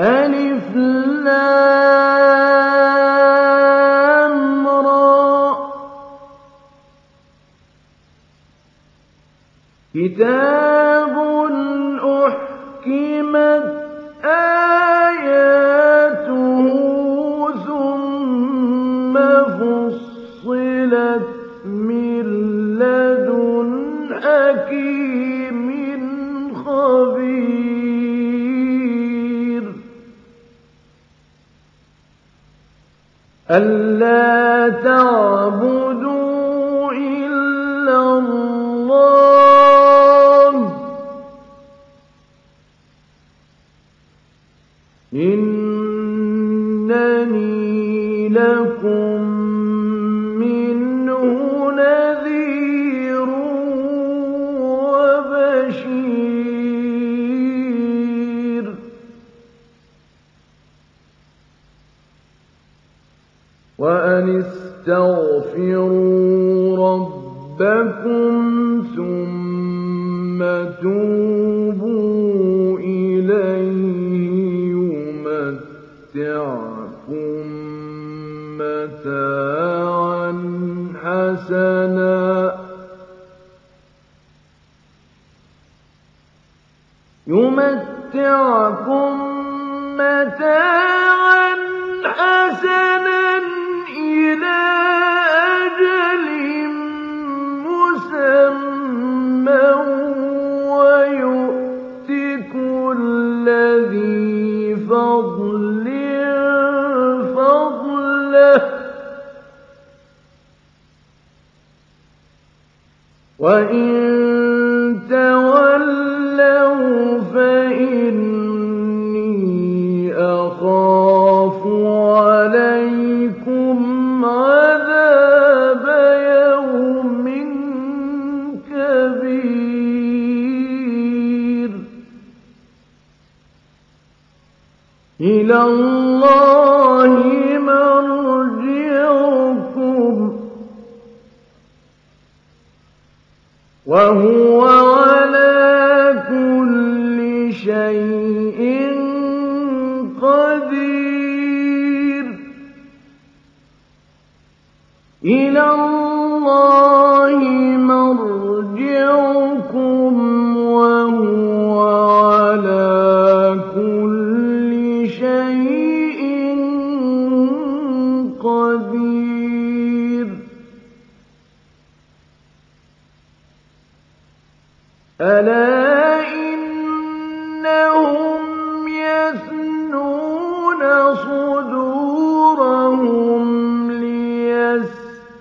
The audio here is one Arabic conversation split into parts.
ألف لام كتاب أحكمت ألا تغفر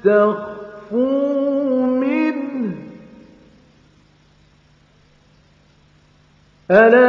تخفوا منه. ألا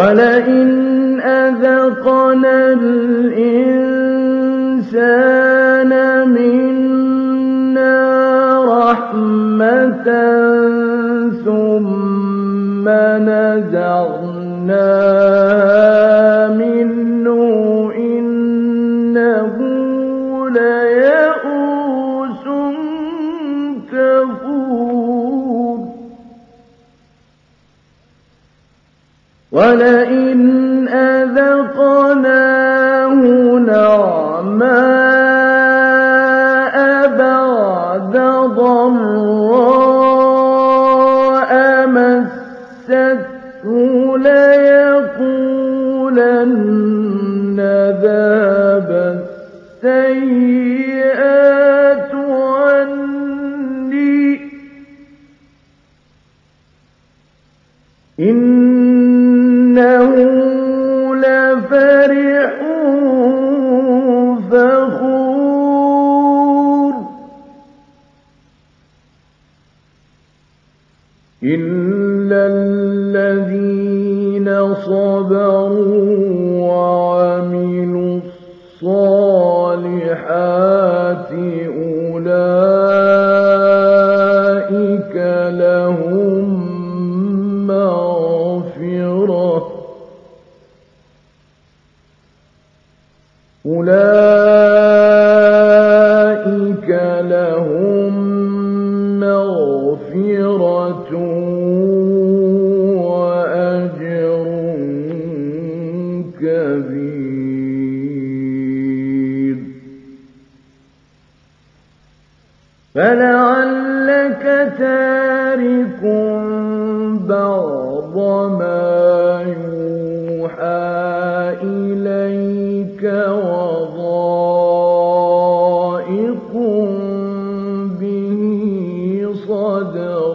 ولئن أذقنا الإنسان منا رحمة ثم نزعناه ولئن أذقناه نعماء بعد ضراء مسته ليقولن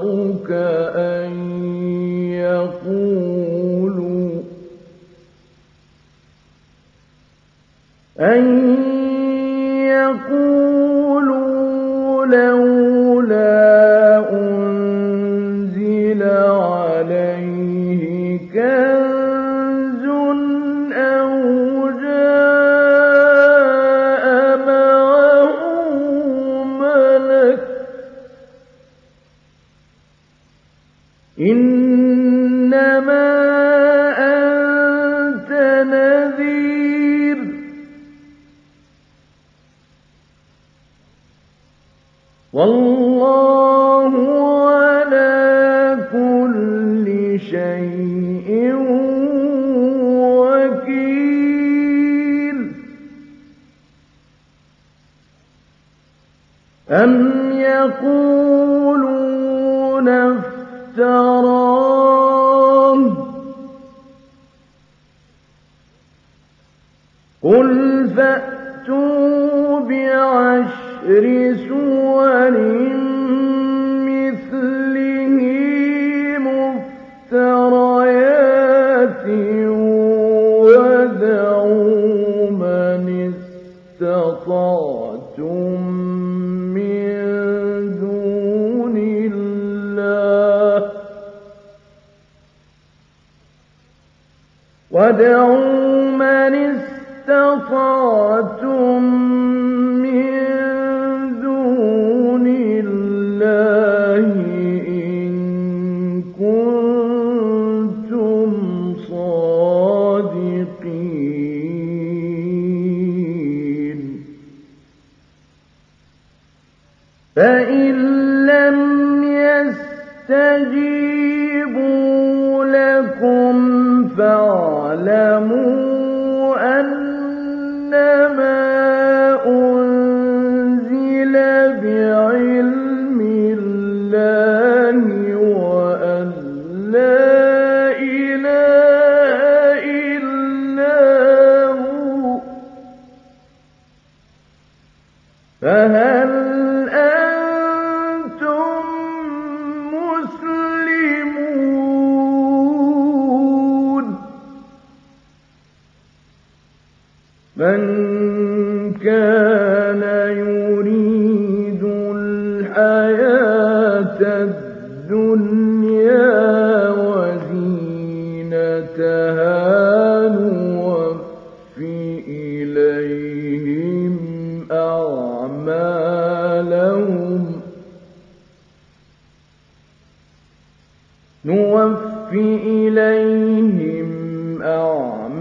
ربك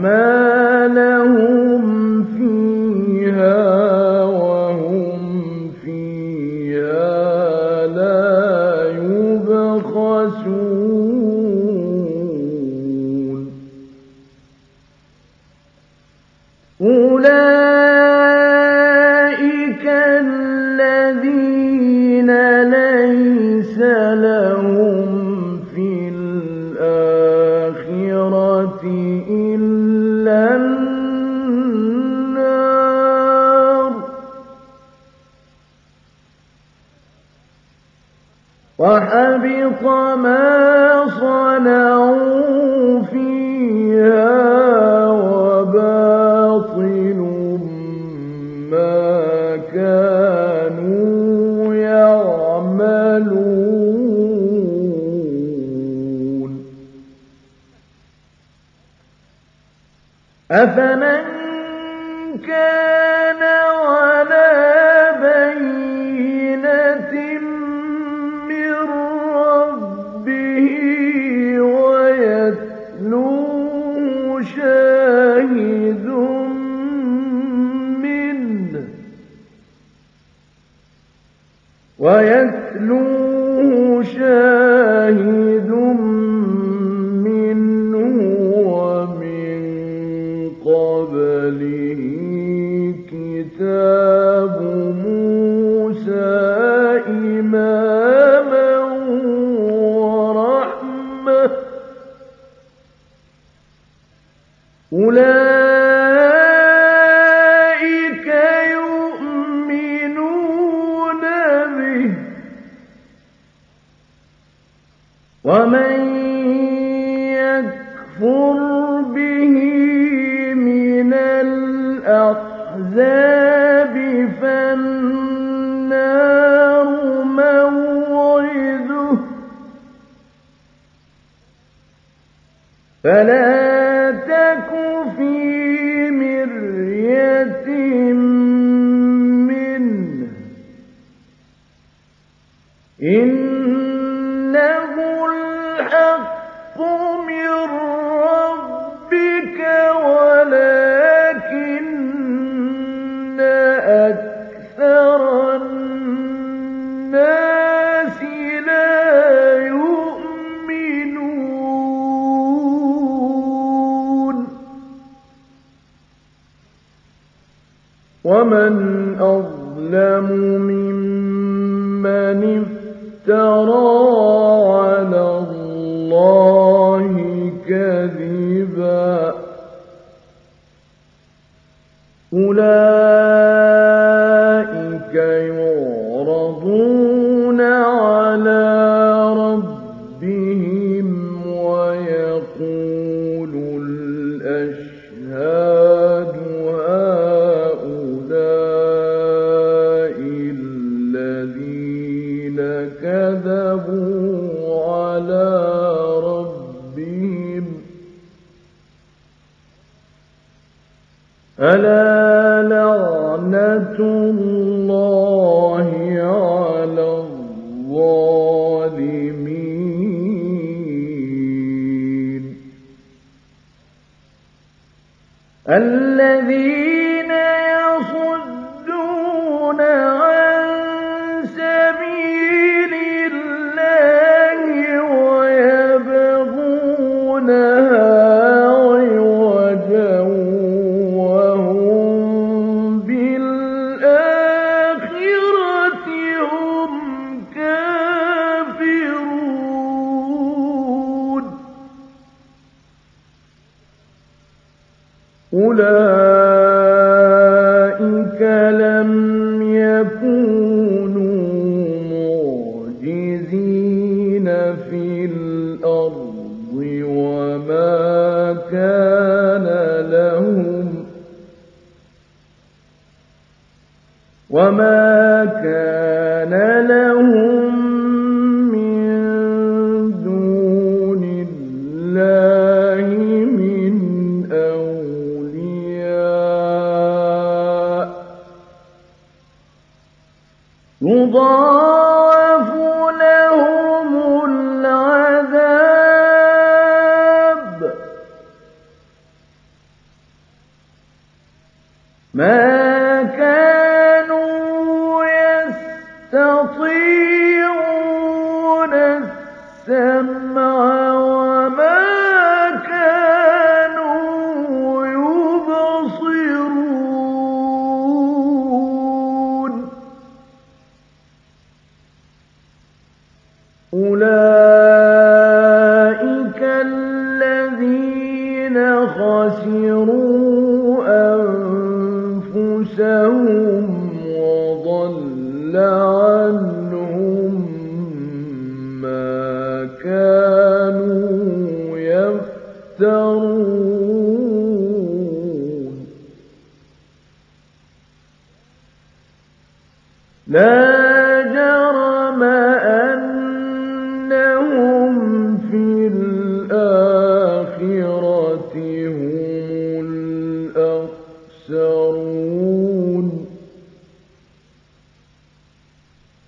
ما أولئك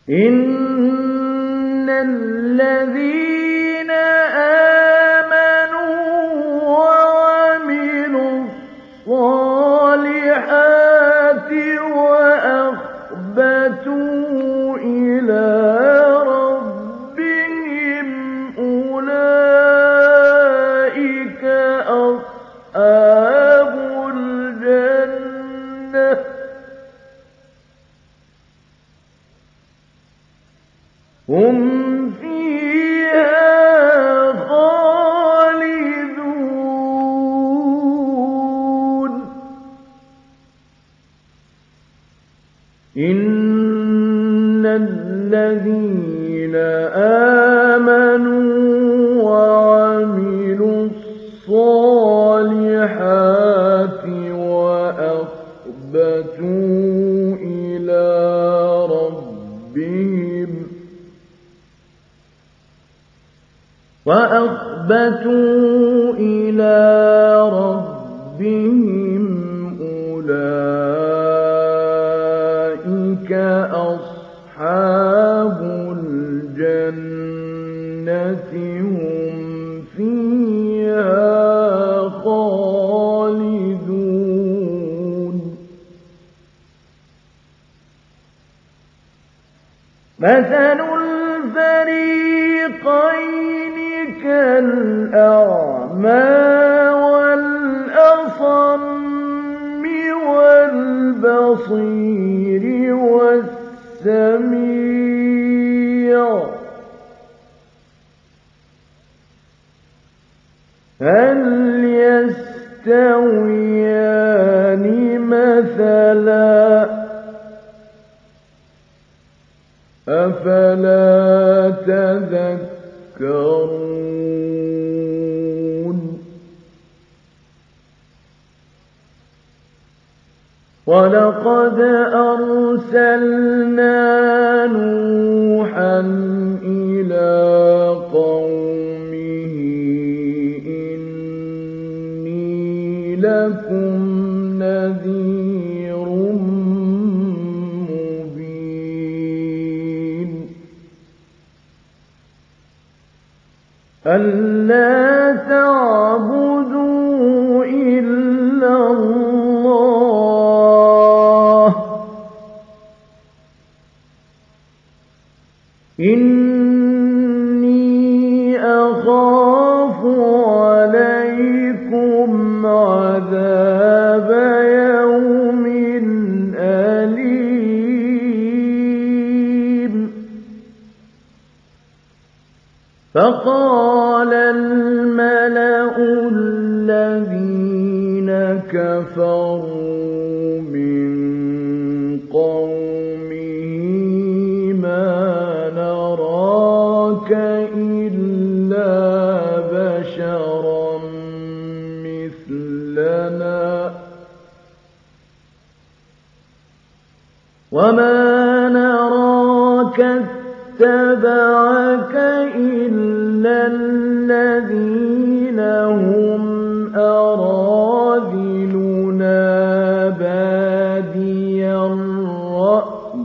إن الذين فقال الملأ الذين كفروا من قومه ما نراك إلا بشرا مثلنا. وما نراك اتبعك إلا الذين هم أراذلنا بادي الرأي.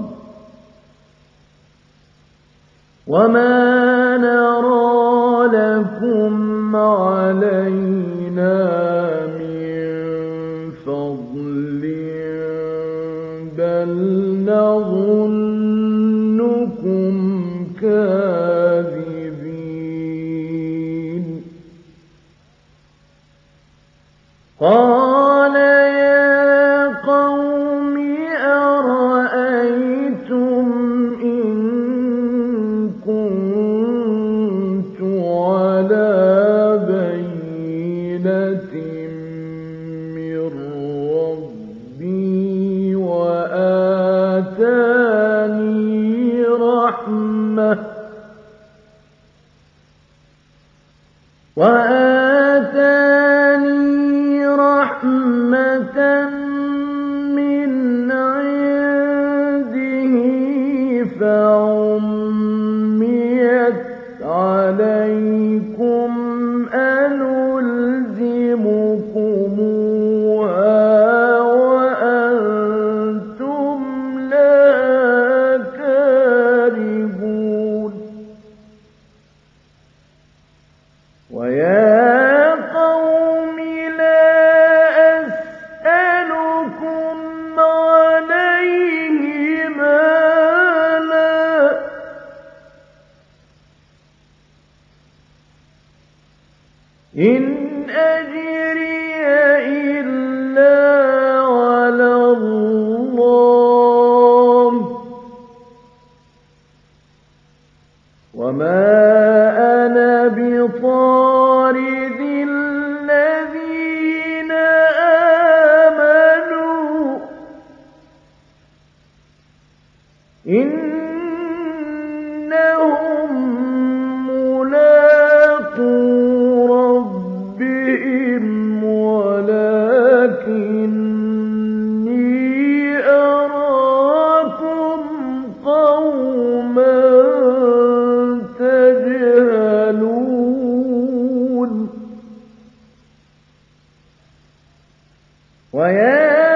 وما ويا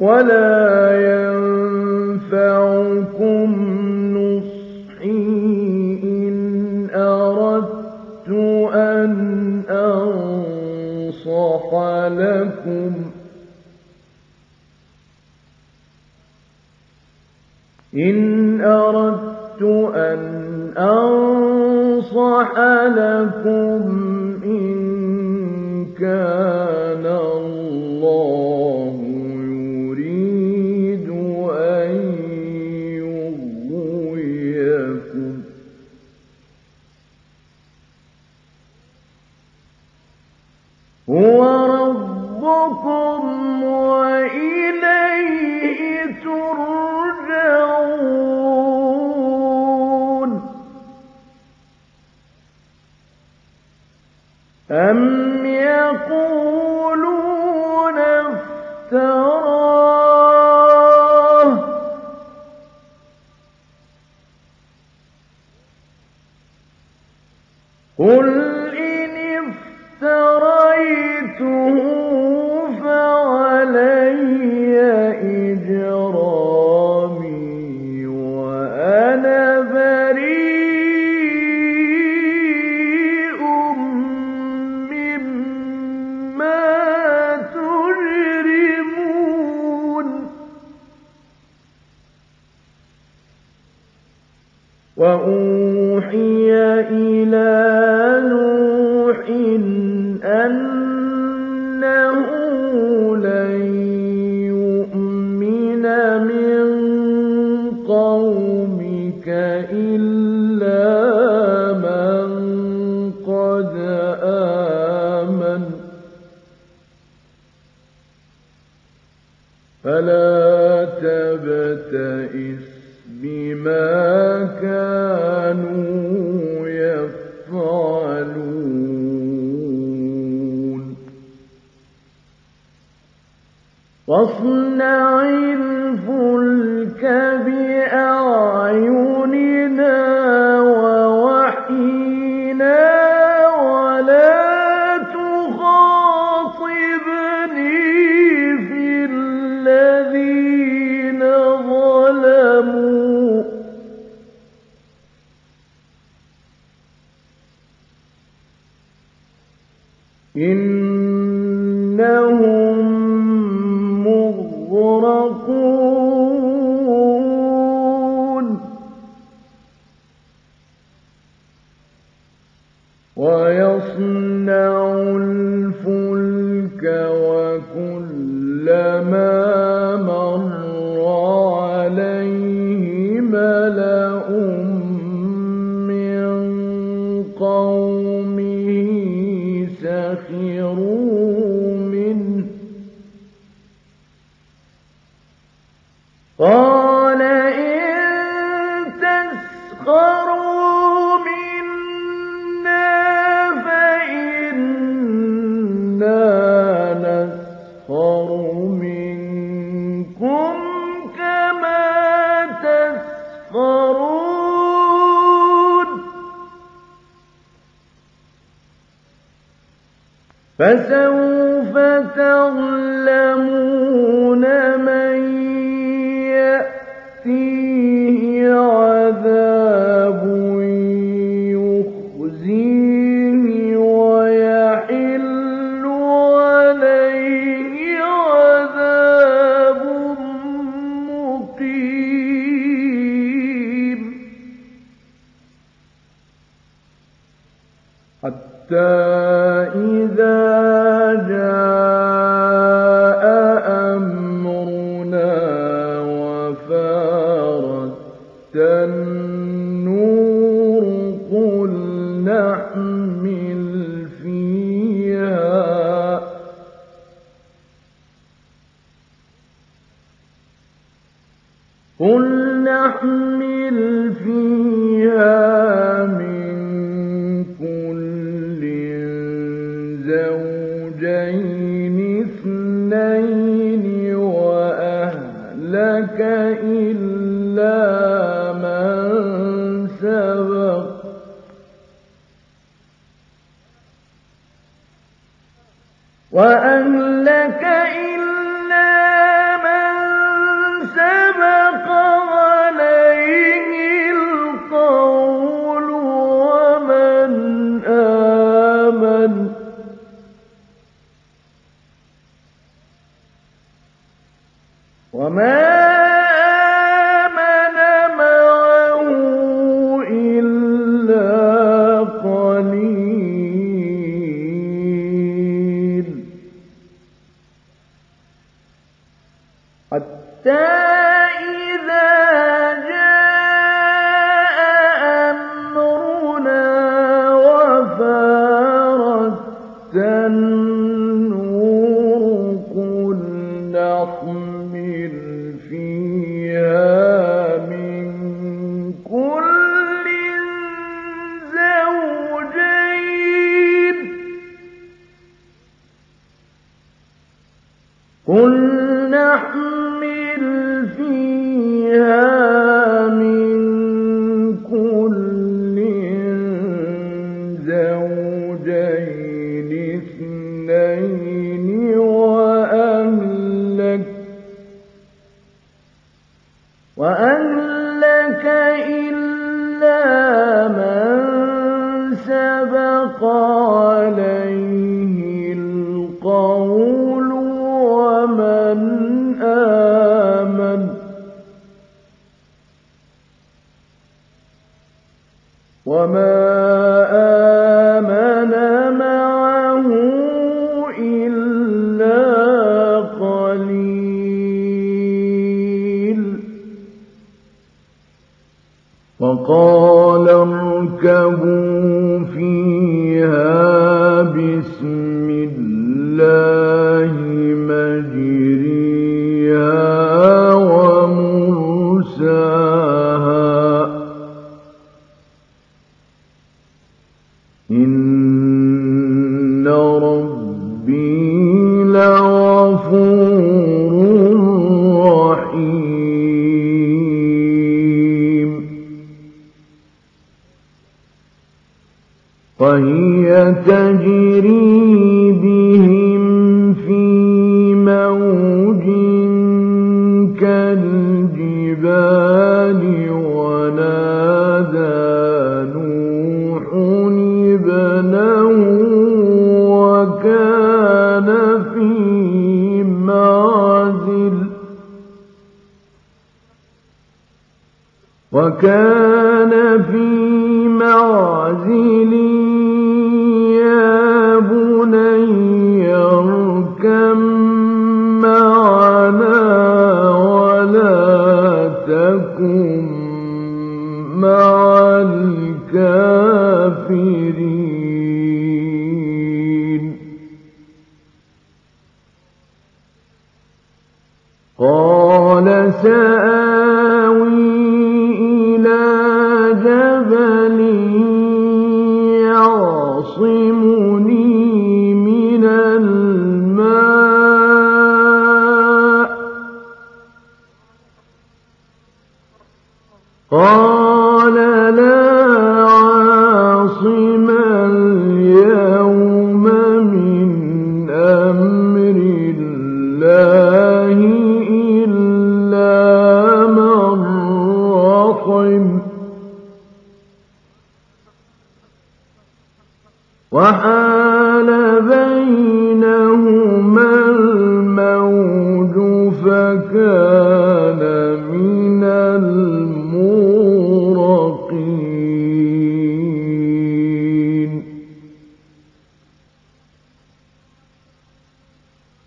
ولا ينفعكم نصحي إن أردت أن أنصح لكم إن ما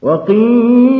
وقيل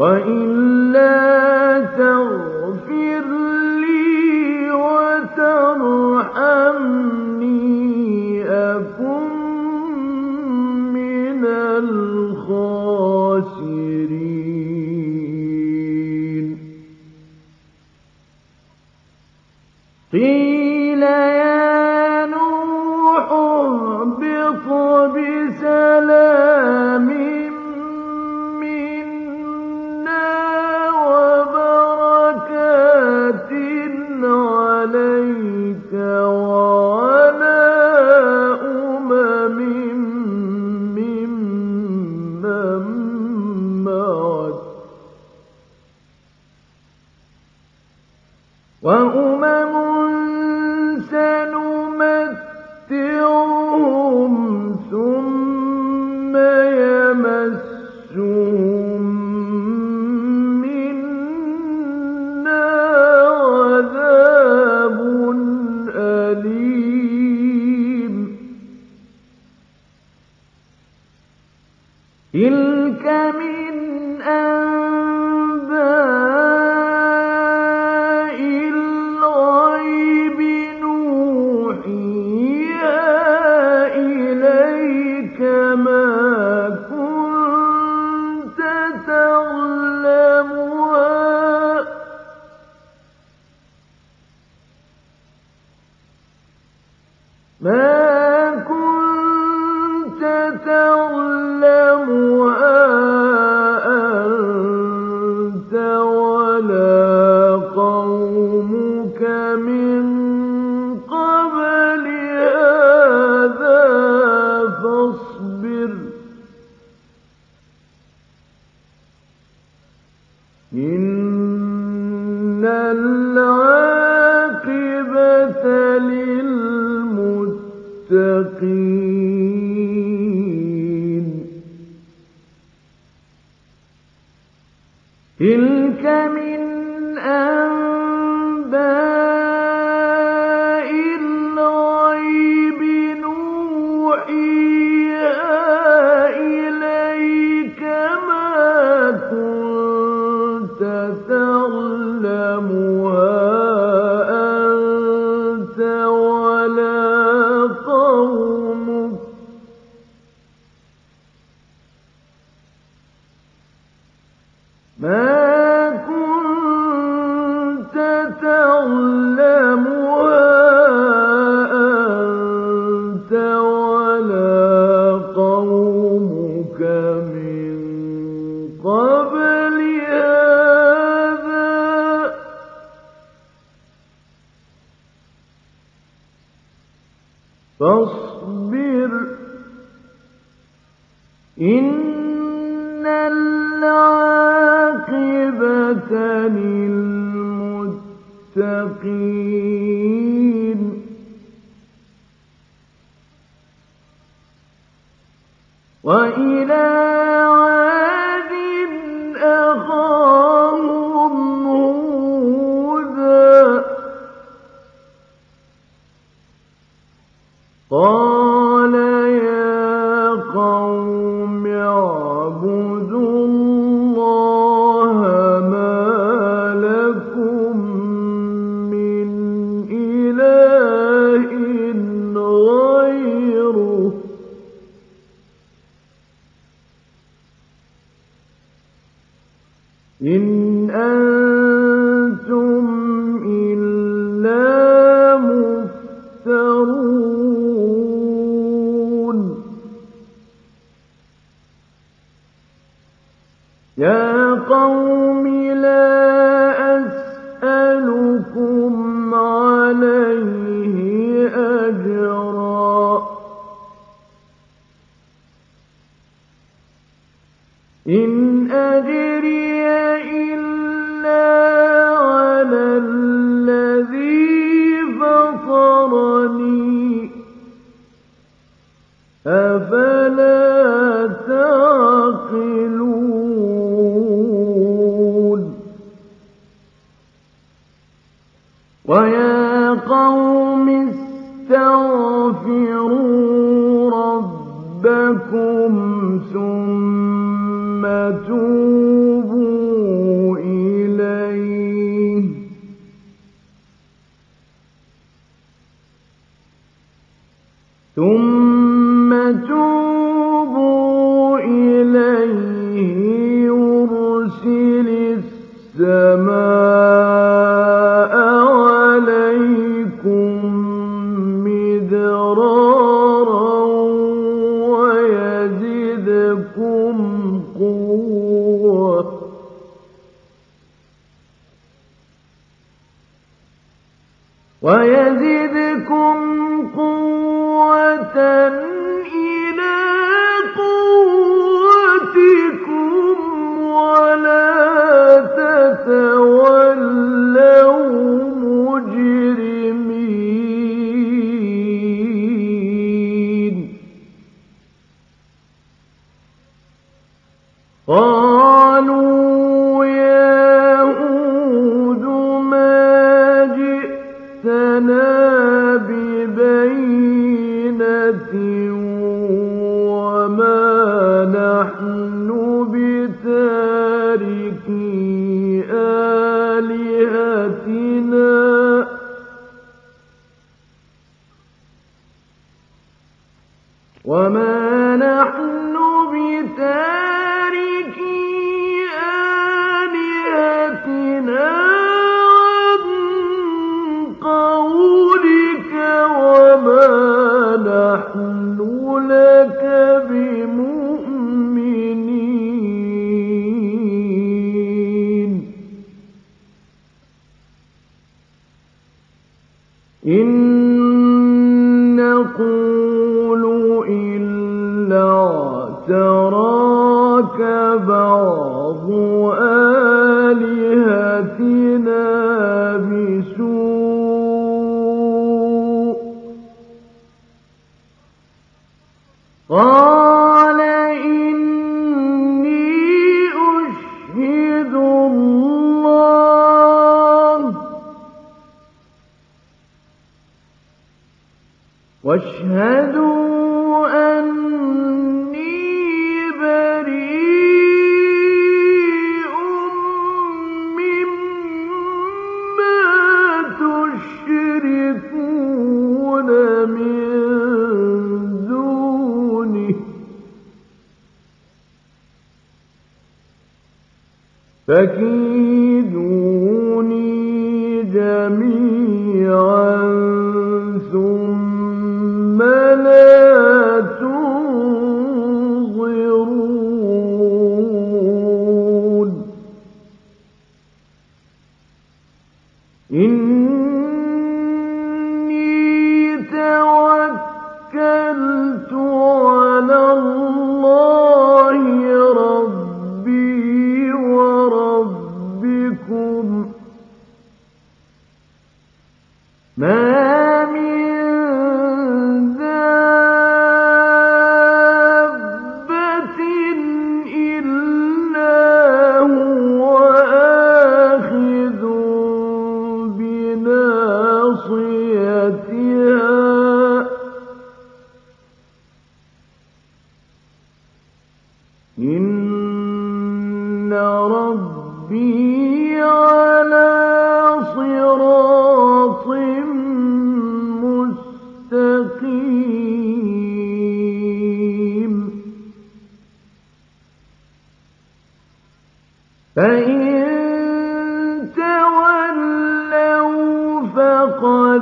وإلا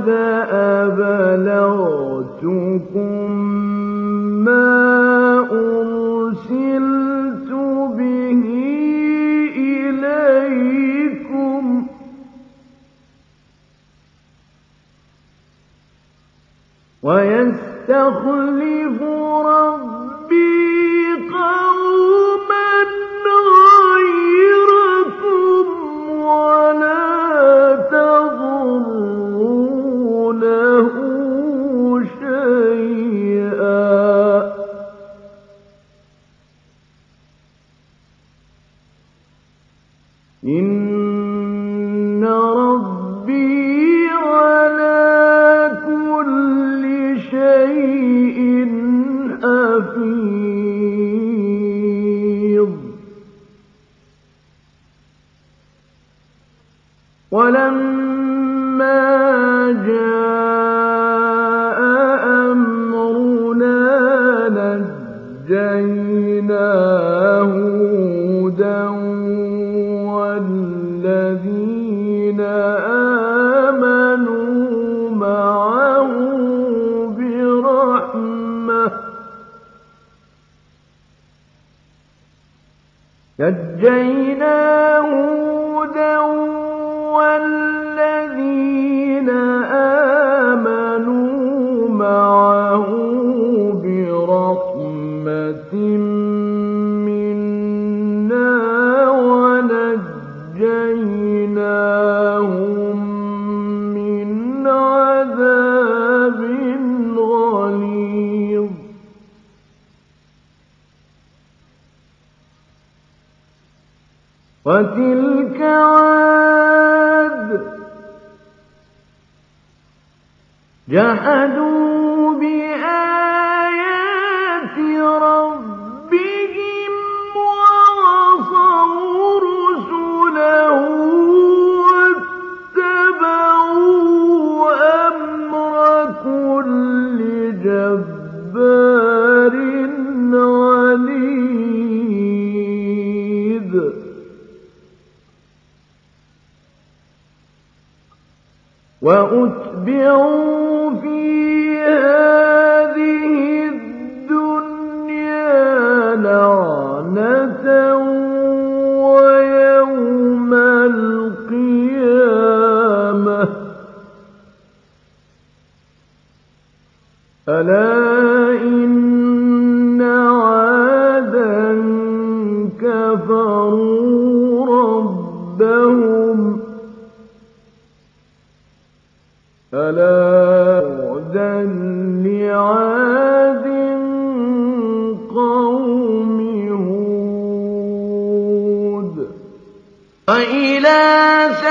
فقد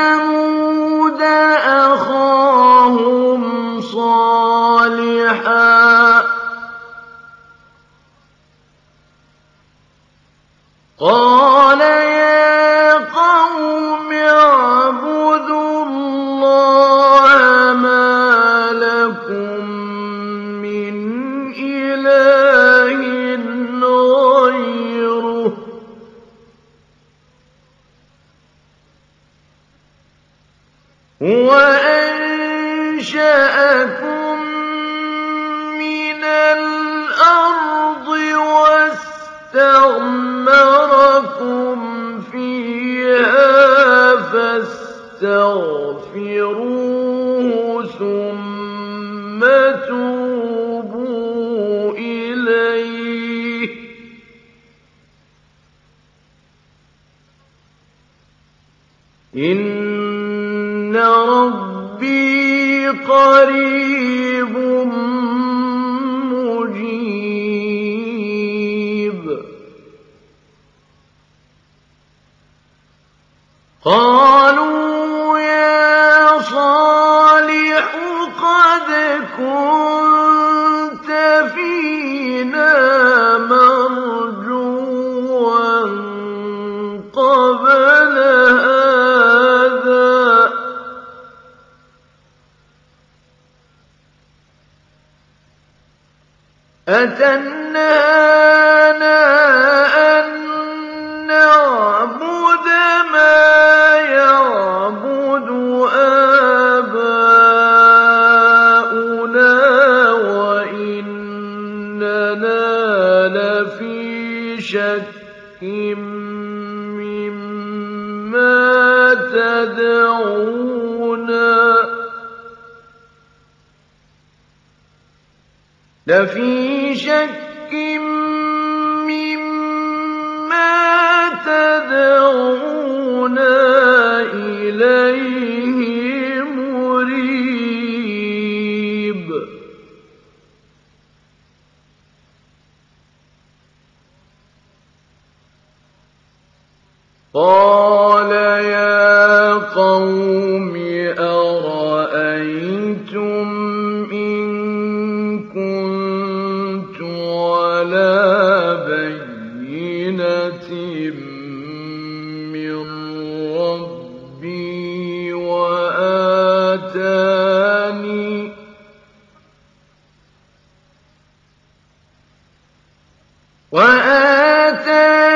ثمود وآتاني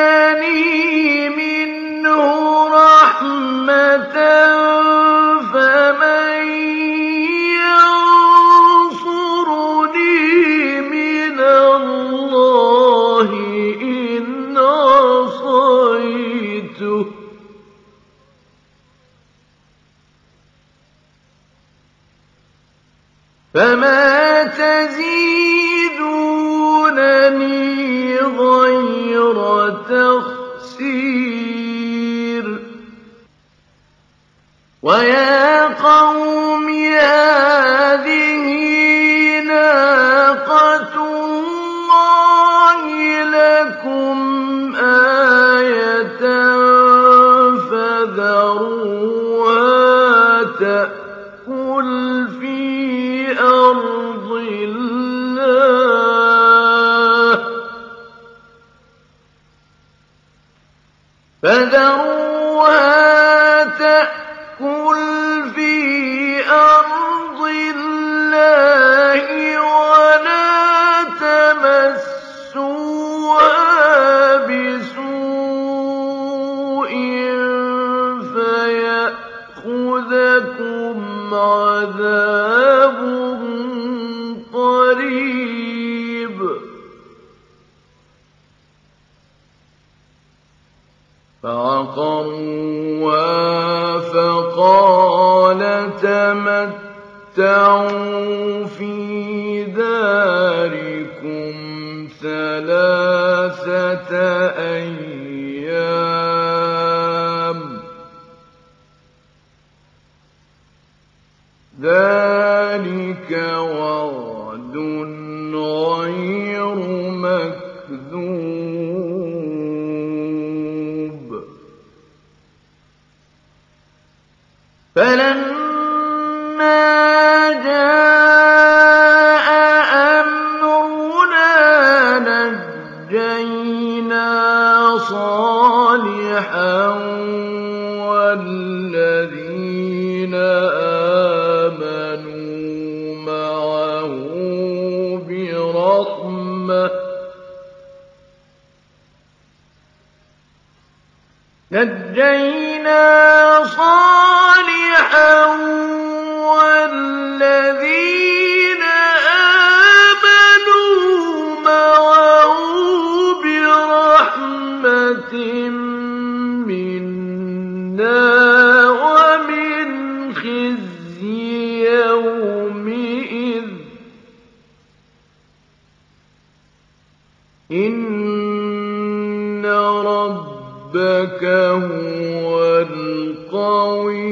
هو القوي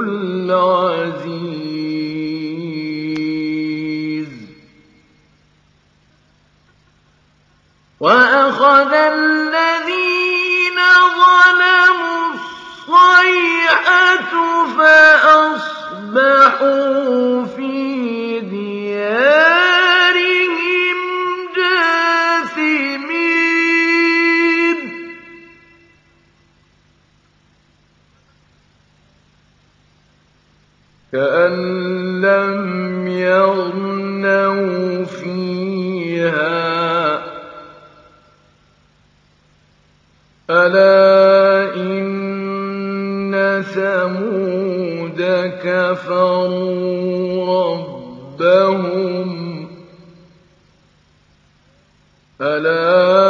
العزيز. وأخذ الذين ظلموا الصيحة فأصبحوا ألا إن ثمود كفروا ربهم ألا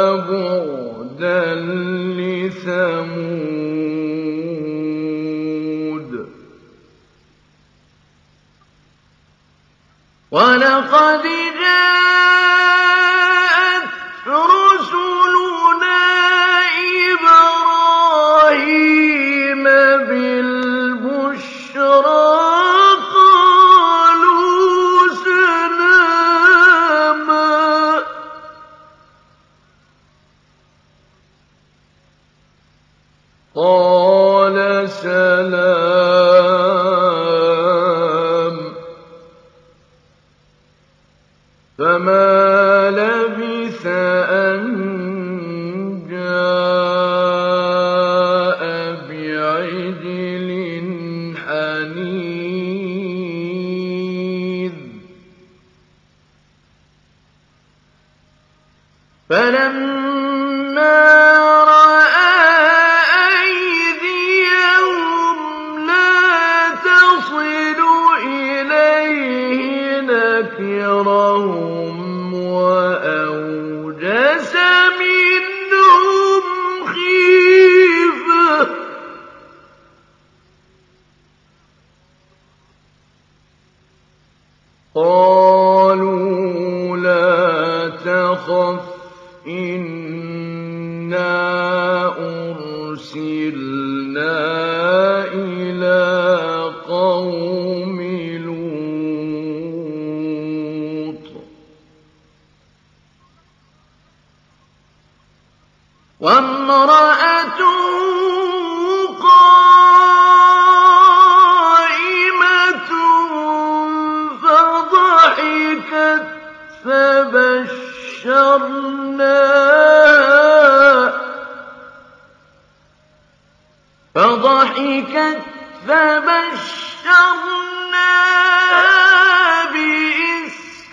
فبشرنا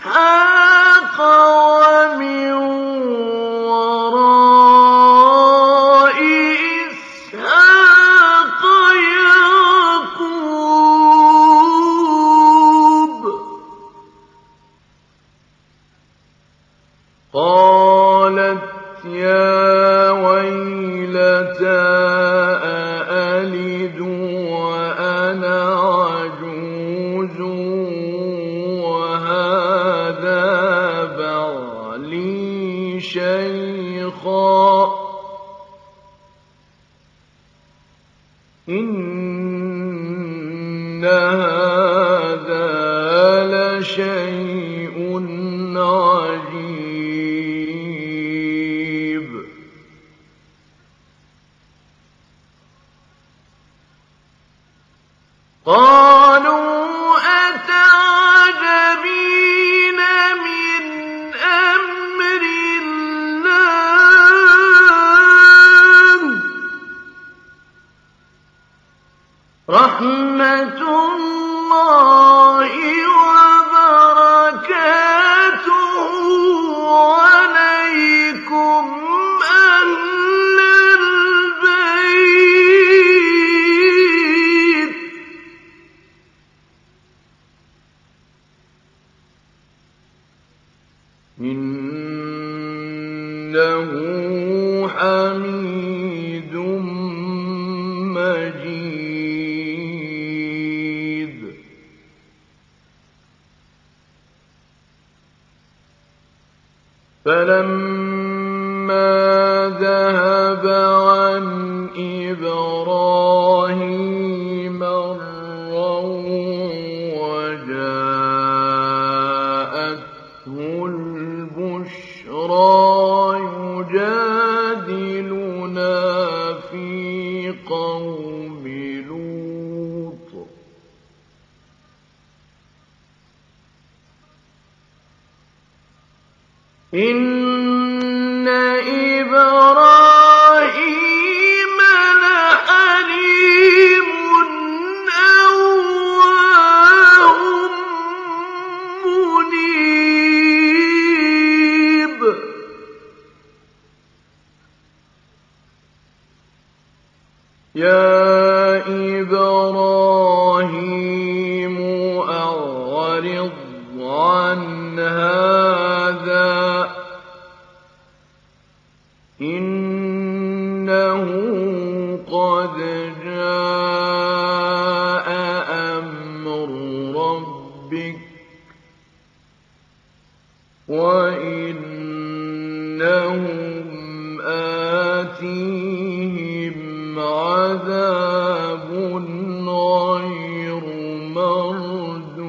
بإسحاق وإنهم آتيهم عذاب غير مردود.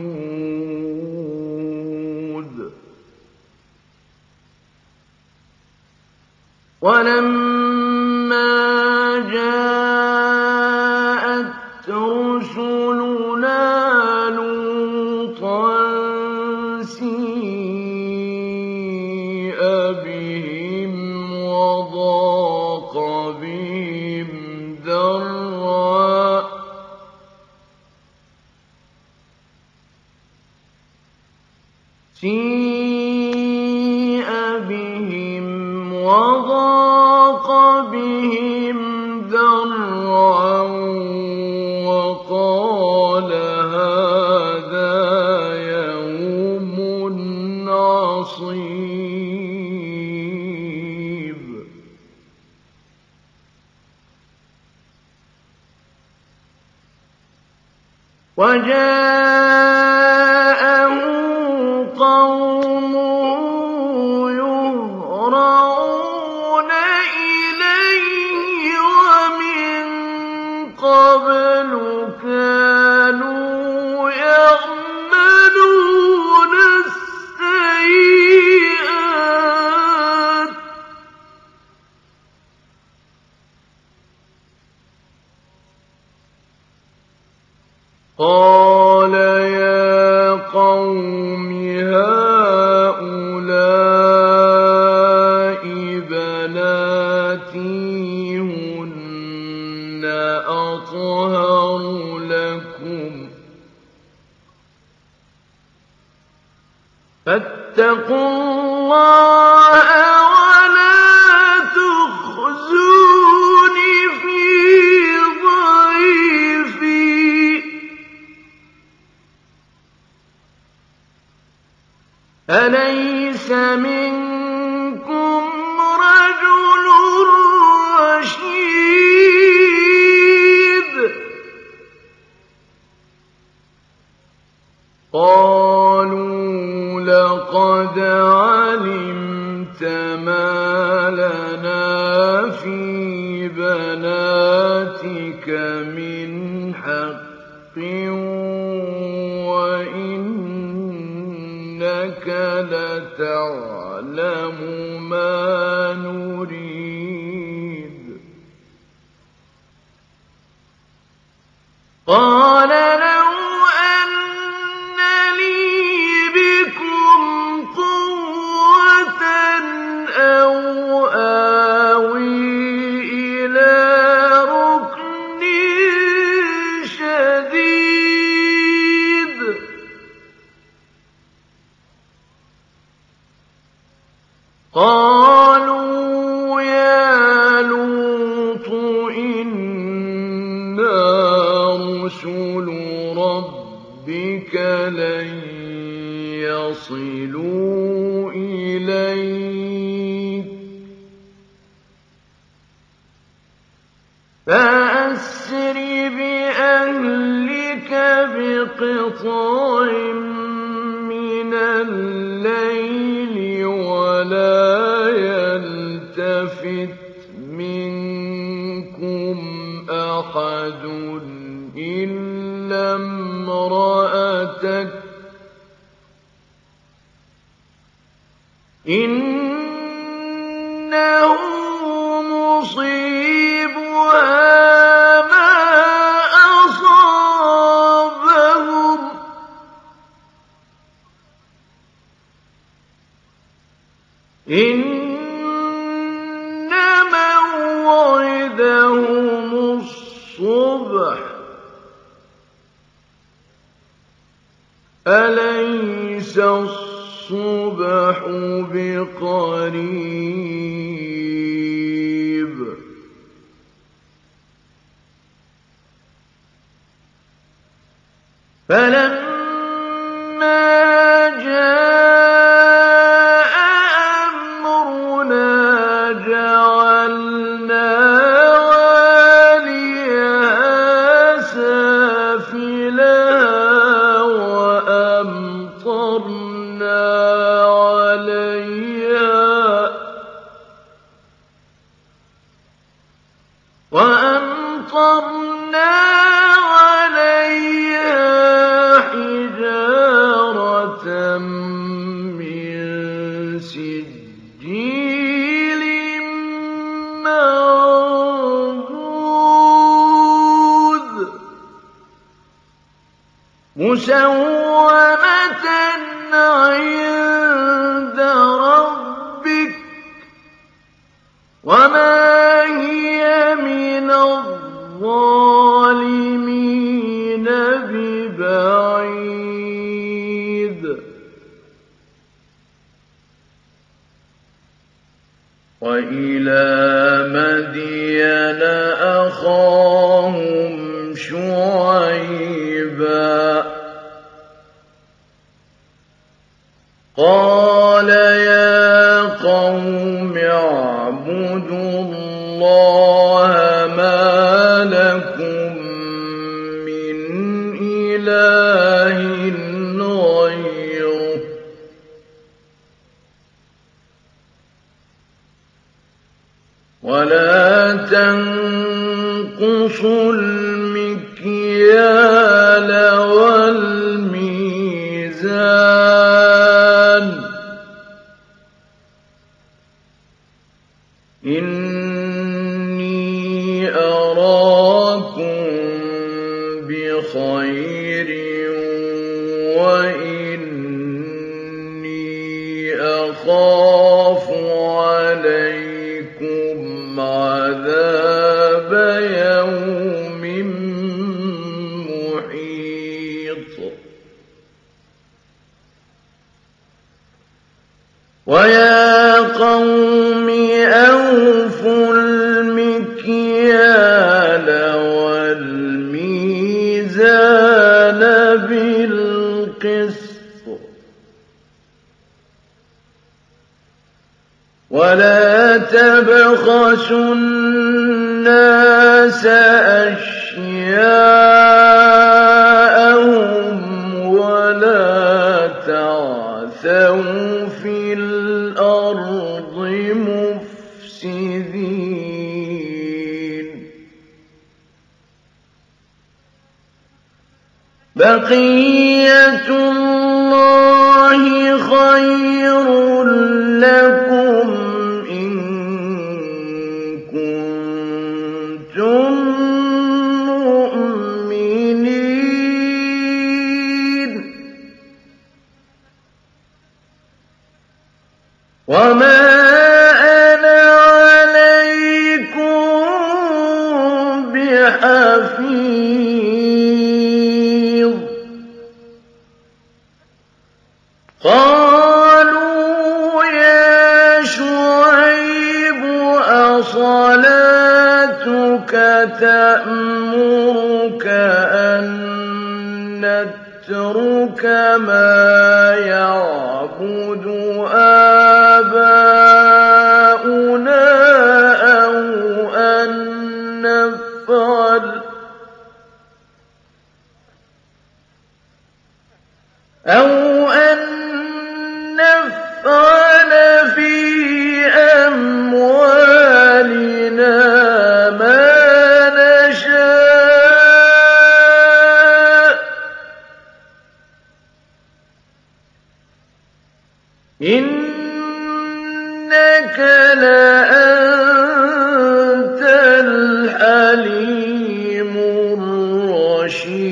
الرشيد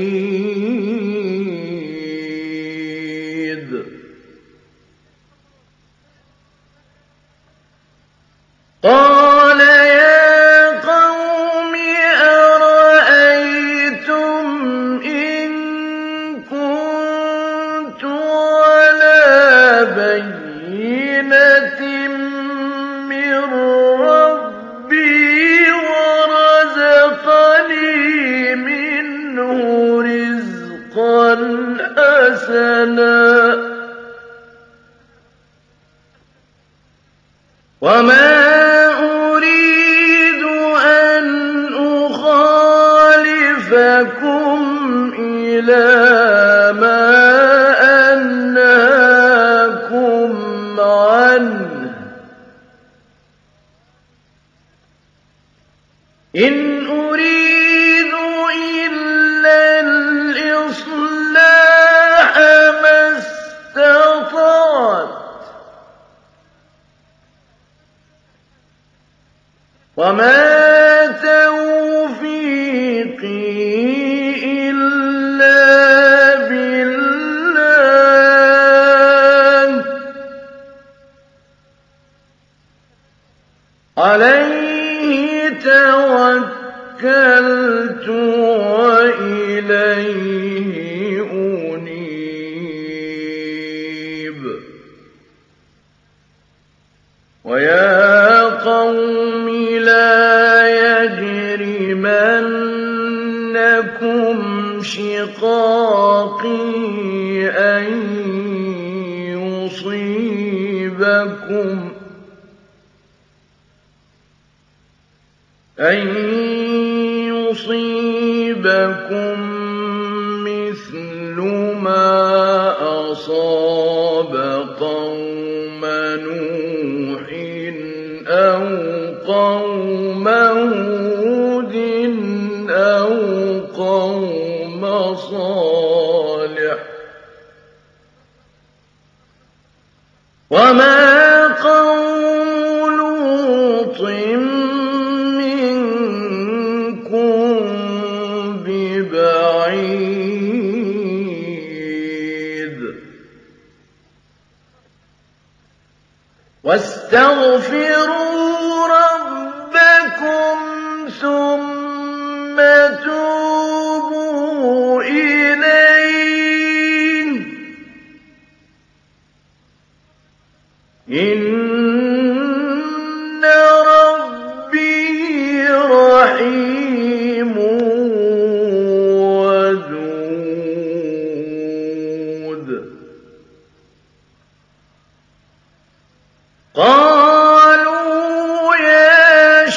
قالوا يا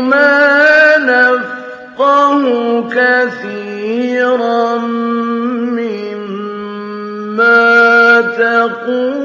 ما نفقه كثيرا مما تقول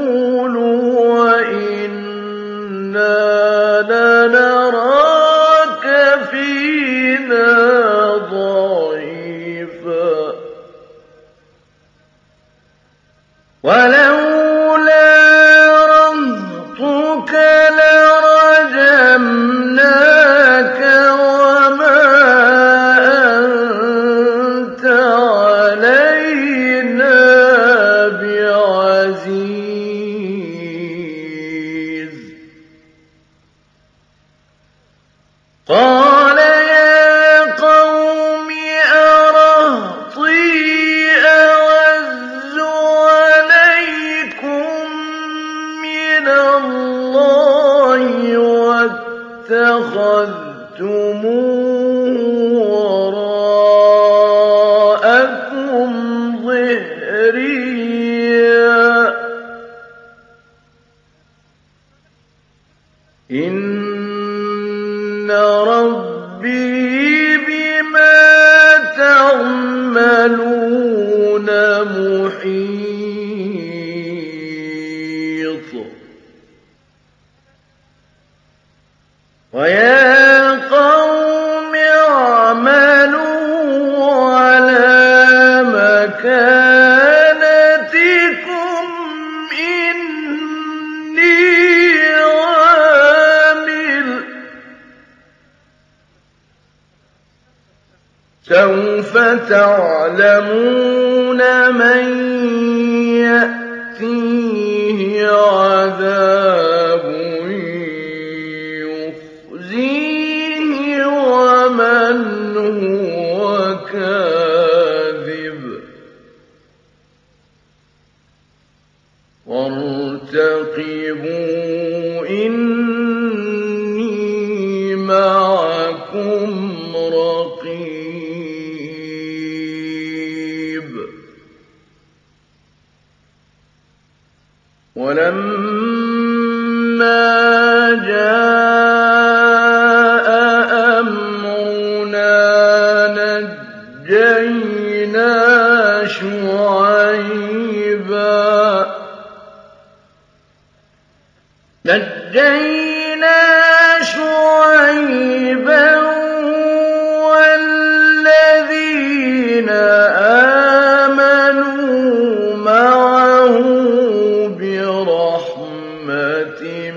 برحمة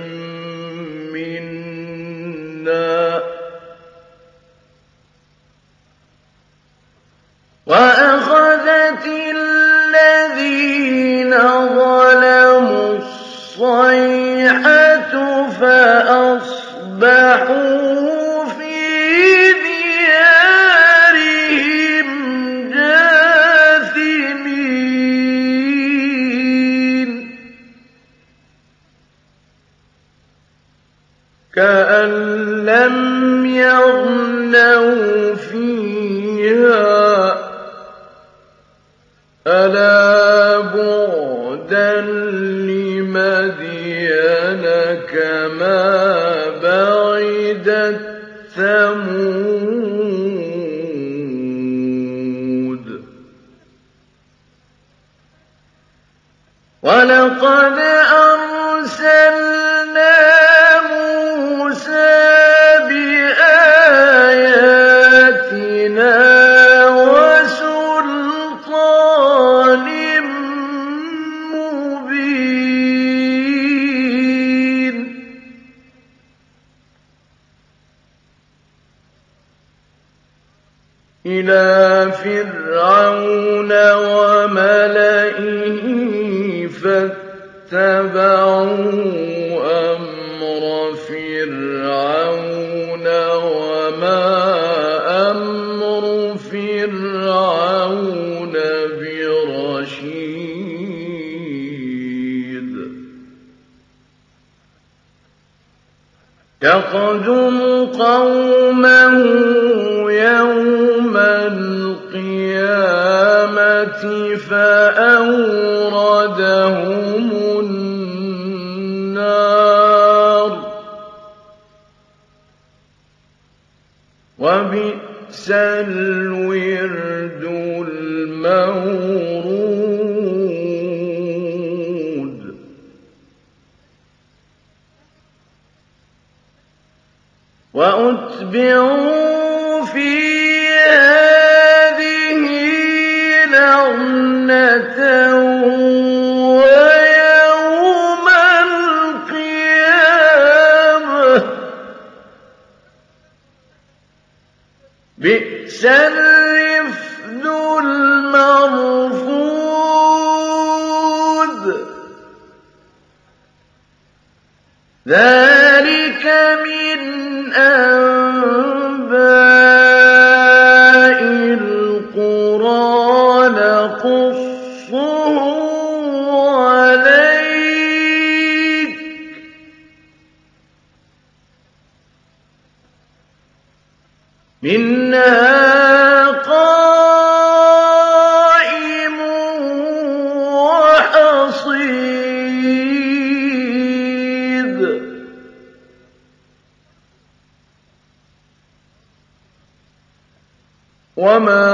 منا منها قائم وحصيد. وما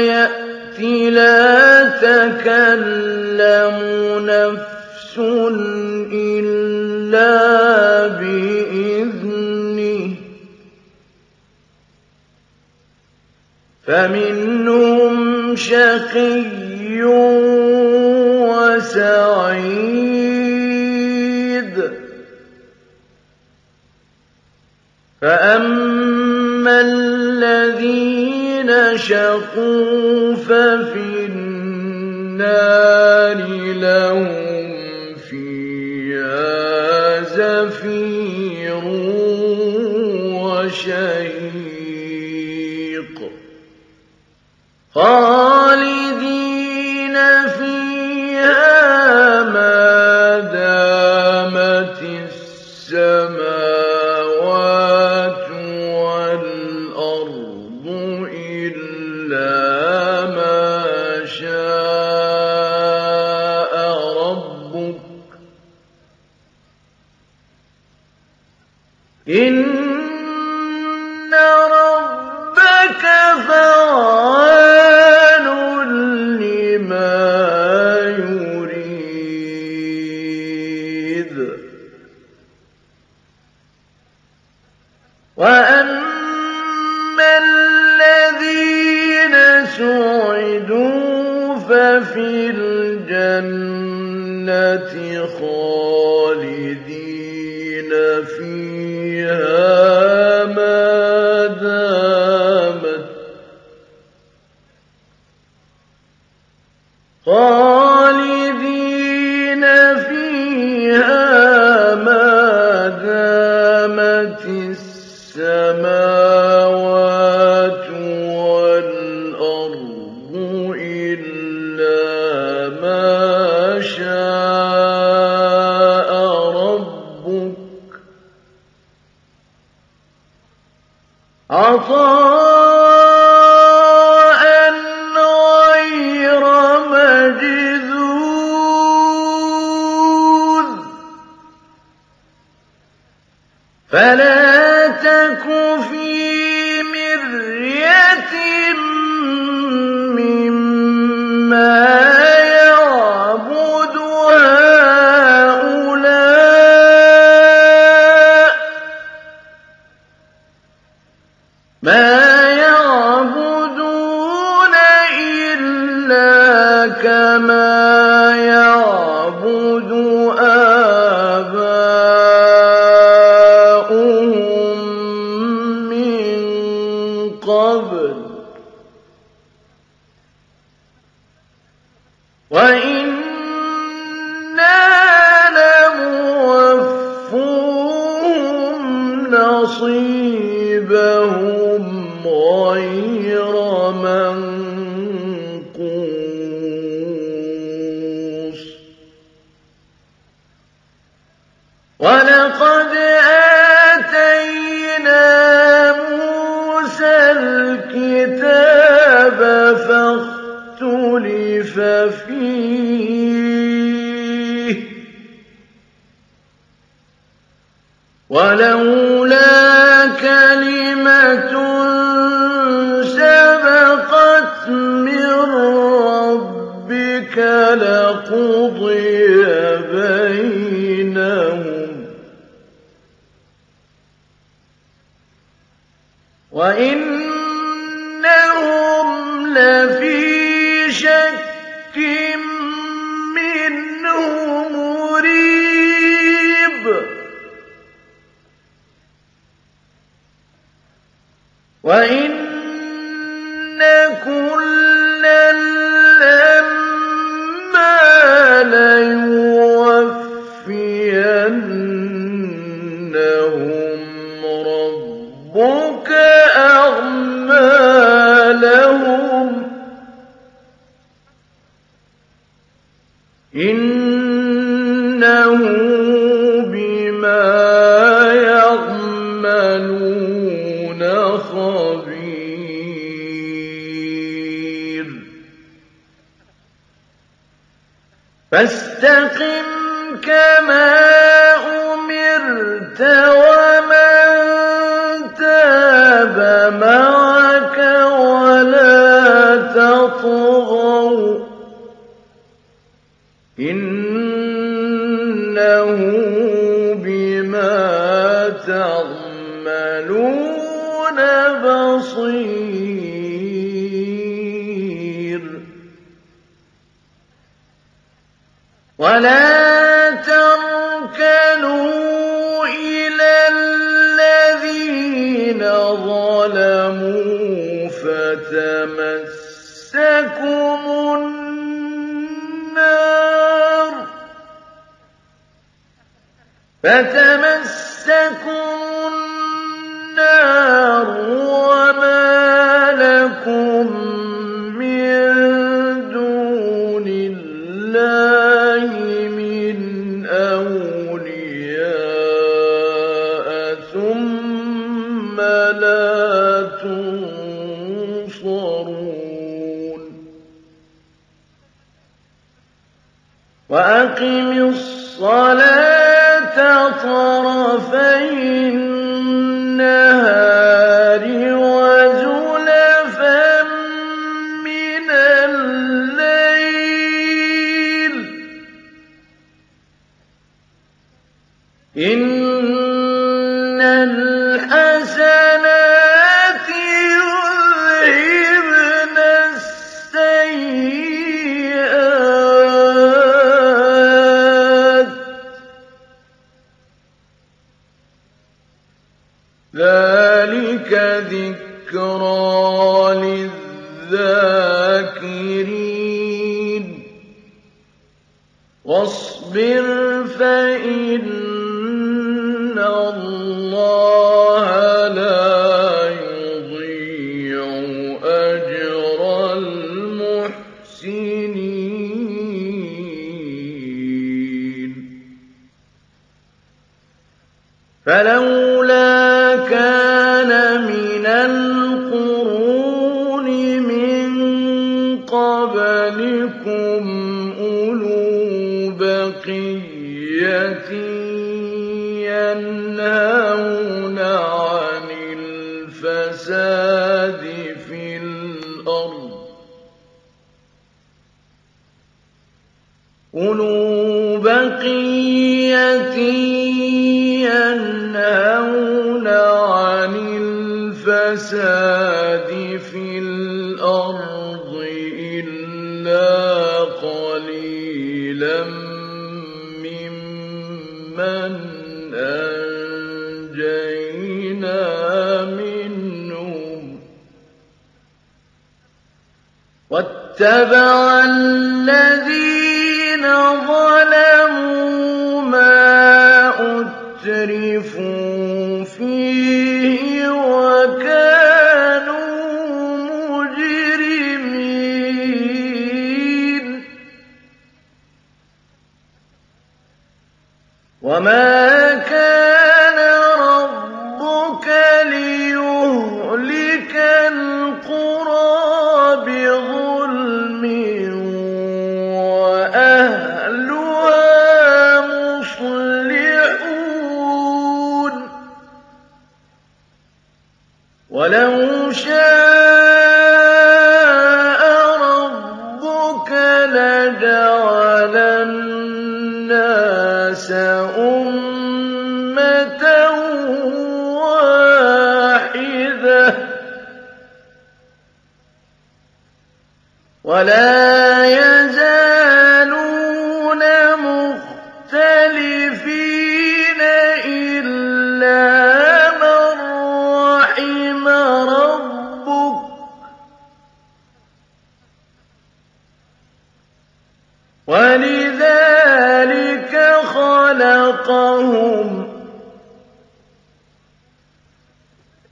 يأتي لَا تَكَلَّمُ نَفْسٌ إِلَّا بِإِذْنِهِ ۚ. فَمِنْهُمْ شَقِيٌّ وَسَعِيدٌ. فَأَمَّا الَّذِينَ الَّذِينَ شَقُوا فَفِي النَّارِ لَهُمْ فِيهَا زَفِيرٌ وَشَهِيقٌ يَخَافُونَ طَرَفَيِ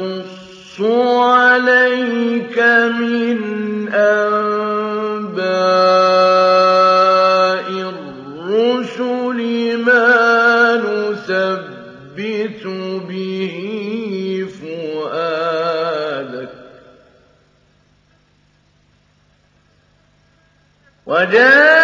نَقُصُّ عَلَيْكَ مِنْ أَنبَاءِ الرُّسُلِ مَا نُثَبِّتُ بِهِ فُؤَادَكَ ۖ.